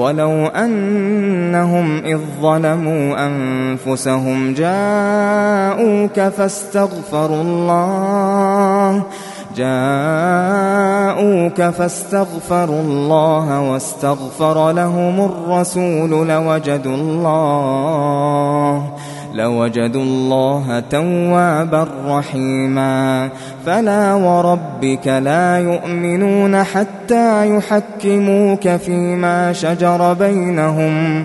ولو أنهم إذ ظلموا أنفسهم جاءوك فاستغفروا الله جاءوك فاستغفروا الله واستغفر لهم الرسول لوجدوا الله. لوجدوا الله توابا رحيما فلا وربك لا يؤمنون حتى يحكموك فيما شجر بينهم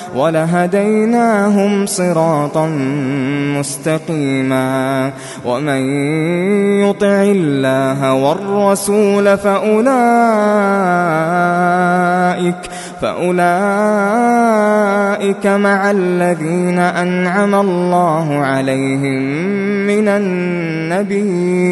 ولهديناهم صراطا مستقيما. ومن يطع الله والرسول فأولئك فأولئك مع الذين أنعم الله عليهم من النبيين.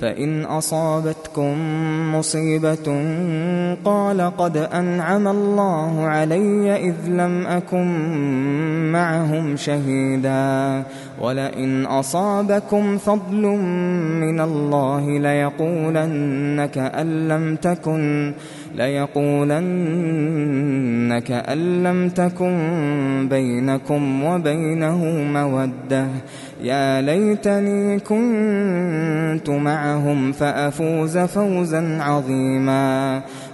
فإن أصابتكم مصيبة قال قد أنعم الله علي إذ لم أكن معهم شهيدا ولئن أصابكم فضل من الله ليقولنك أن لم تكن ليقولن كأن لم تكن بينكم وبينه مودة يا ليتني كنت معهم فأفوز فوزا عظيما